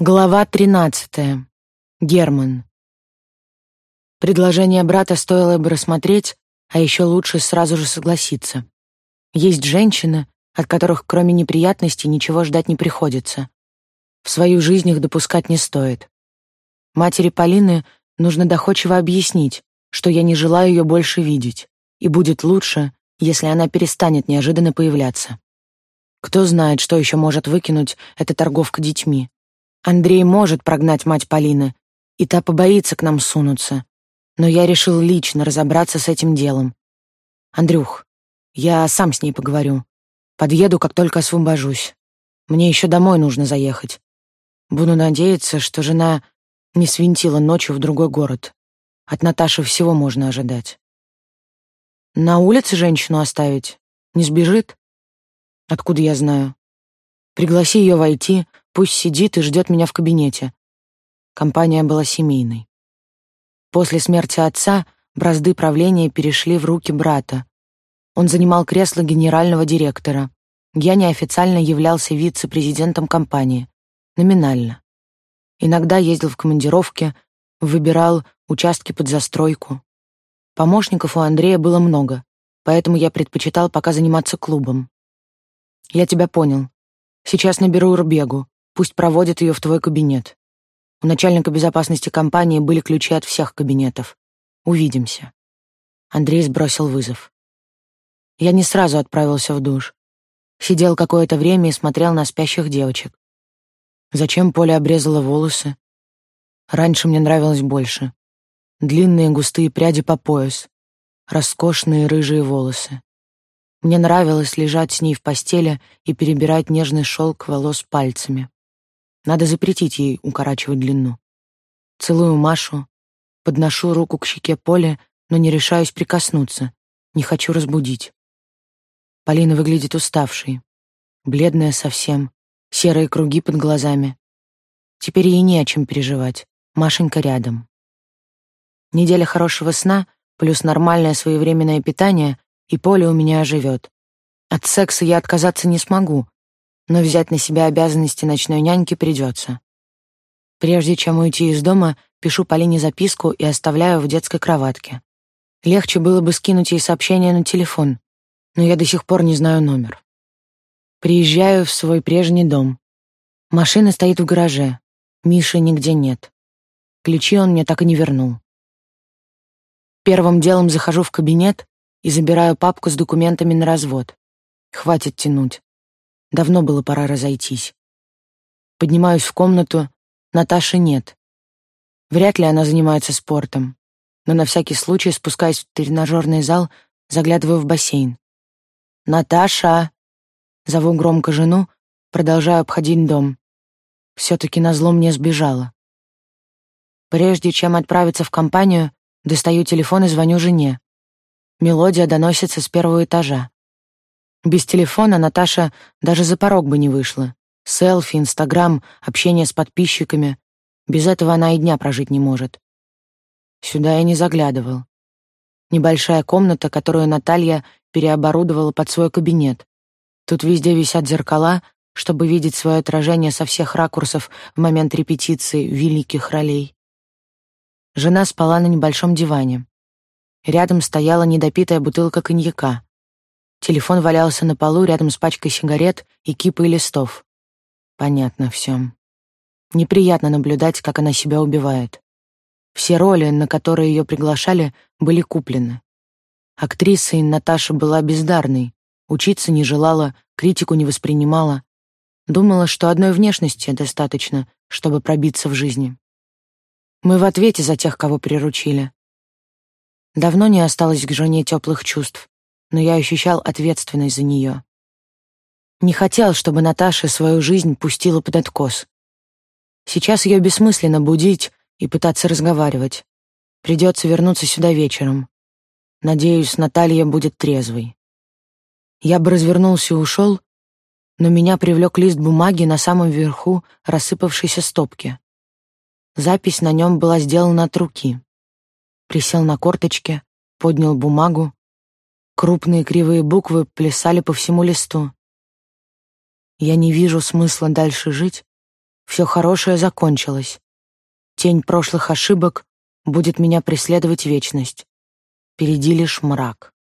Глава 13. Герман. Предложение брата стоило бы рассмотреть, а еще лучше сразу же согласиться. Есть женщины, от которых кроме неприятностей ничего ждать не приходится. В свою жизнь их допускать не стоит. Матери Полины нужно доходчиво объяснить, что я не желаю ее больше видеть, и будет лучше, если она перестанет неожиданно появляться. Кто знает, что еще может выкинуть эта торговка детьми. Андрей может прогнать мать Полины, и та побоится к нам сунуться. Но я решил лично разобраться с этим делом. Андрюх, я сам с ней поговорю. Подъеду, как только освобожусь. Мне еще домой нужно заехать. Буду надеяться, что жена не свинтила ночью в другой город. От Наташи всего можно ожидать. На улице женщину оставить? Не сбежит? Откуда я знаю? Пригласи ее войти, пусть сидит и ждет меня в кабинете. Компания была семейной. После смерти отца бразды правления перешли в руки брата. Он занимал кресло генерального директора. Я неофициально являлся вице-президентом компании. Номинально. Иногда ездил в командировки, выбирал участки под застройку. Помощников у Андрея было много, поэтому я предпочитал пока заниматься клубом. Я тебя понял. Сейчас наберу Рбегу. Пусть проводит ее в твой кабинет. У начальника безопасности компании были ключи от всех кабинетов. Увидимся. Андрей сбросил вызов. Я не сразу отправился в душ. Сидел какое-то время и смотрел на спящих девочек. Зачем Поля обрезала волосы? Раньше мне нравилось больше. Длинные густые пряди по пояс, роскошные рыжие волосы. Мне нравилось лежать с ней в постели и перебирать нежный шелк волос пальцами. Надо запретить ей укорачивать длину. Целую Машу, подношу руку к щеке Поле, но не решаюсь прикоснуться, не хочу разбудить. Полина выглядит уставшей, бледная совсем, серые круги под глазами. Теперь ей не о чем переживать, Машенька рядом. Неделя хорошего сна плюс нормальное своевременное питание и Поля у меня оживет. От секса я отказаться не смогу, но взять на себя обязанности ночной няньки придется. Прежде чем уйти из дома, пишу Полине записку и оставляю в детской кроватке. Легче было бы скинуть ей сообщение на телефон, но я до сих пор не знаю номер. Приезжаю в свой прежний дом. Машина стоит в гараже. Миши нигде нет. Ключи он мне так и не вернул. Первым делом захожу в кабинет и забираю папку с документами на развод. Хватит тянуть. Давно было пора разойтись. Поднимаюсь в комнату, Наташи нет. Вряд ли она занимается спортом, но на всякий случай спускаюсь в тренажерный зал, заглядываю в бассейн. «Наташа!» Зову громко жену, продолжаю обходить дом. Все-таки назло мне сбежала. Прежде чем отправиться в компанию, достаю телефон и звоню жене. Мелодия доносится с первого этажа. Без телефона Наташа даже за порог бы не вышла. Селфи, Инстаграм, общение с подписчиками. Без этого она и дня прожить не может. Сюда я не заглядывал. Небольшая комната, которую Наталья переоборудовала под свой кабинет. Тут везде висят зеркала, чтобы видеть свое отражение со всех ракурсов в момент репетиции великих ролей. Жена спала на небольшом диване. Рядом стояла недопитая бутылка коньяка. Телефон валялся на полу рядом с пачкой сигарет и кипой листов. Понятно все. Неприятно наблюдать, как она себя убивает. Все роли, на которые ее приглашали, были куплены. Актрисой Наташа была бездарной, учиться не желала, критику не воспринимала. Думала, что одной внешности достаточно, чтобы пробиться в жизни. Мы в ответе за тех, кого приручили. Давно не осталось к жене теплых чувств, но я ощущал ответственность за нее. Не хотел, чтобы Наташа свою жизнь пустила под откос. Сейчас ее бессмысленно будить и пытаться разговаривать. Придется вернуться сюда вечером. Надеюсь, Наталья будет трезвой. Я бы развернулся и ушел, но меня привлек лист бумаги на самом верху рассыпавшейся стопки. Запись на нем была сделана от руки присел на корточки, поднял бумагу. Крупные кривые буквы плясали по всему листу. Я не вижу смысла дальше жить, Все хорошее закончилось. Тень прошлых ошибок будет меня преследовать вечность. Впереди лишь мрак.